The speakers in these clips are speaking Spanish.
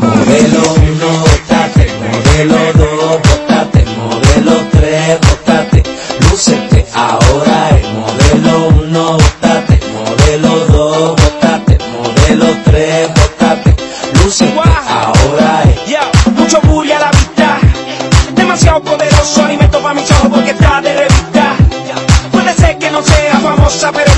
Modelo 1, botate, modelo 2, botate, modelo 3, botate, lúcete ahora. El modelo 1, botate, modelo 2, botate, modelo 3, botate, lúcete ahora. El... Yeah. mucho bulla a la vista, demasiado poderoso alimento para mis ojos porque está de revista, puede ser que no sea famosa pero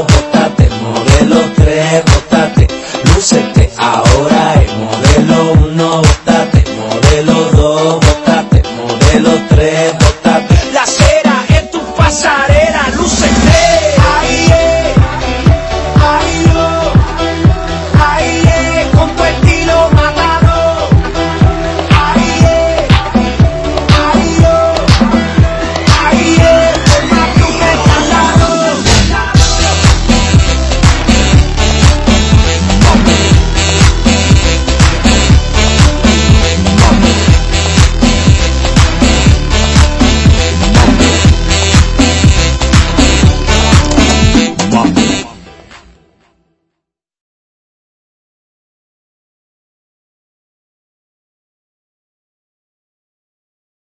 modelo tres, bótate, lúcete, ahora es modelo uno, bótate, modelo dos, bótate, modelo tres,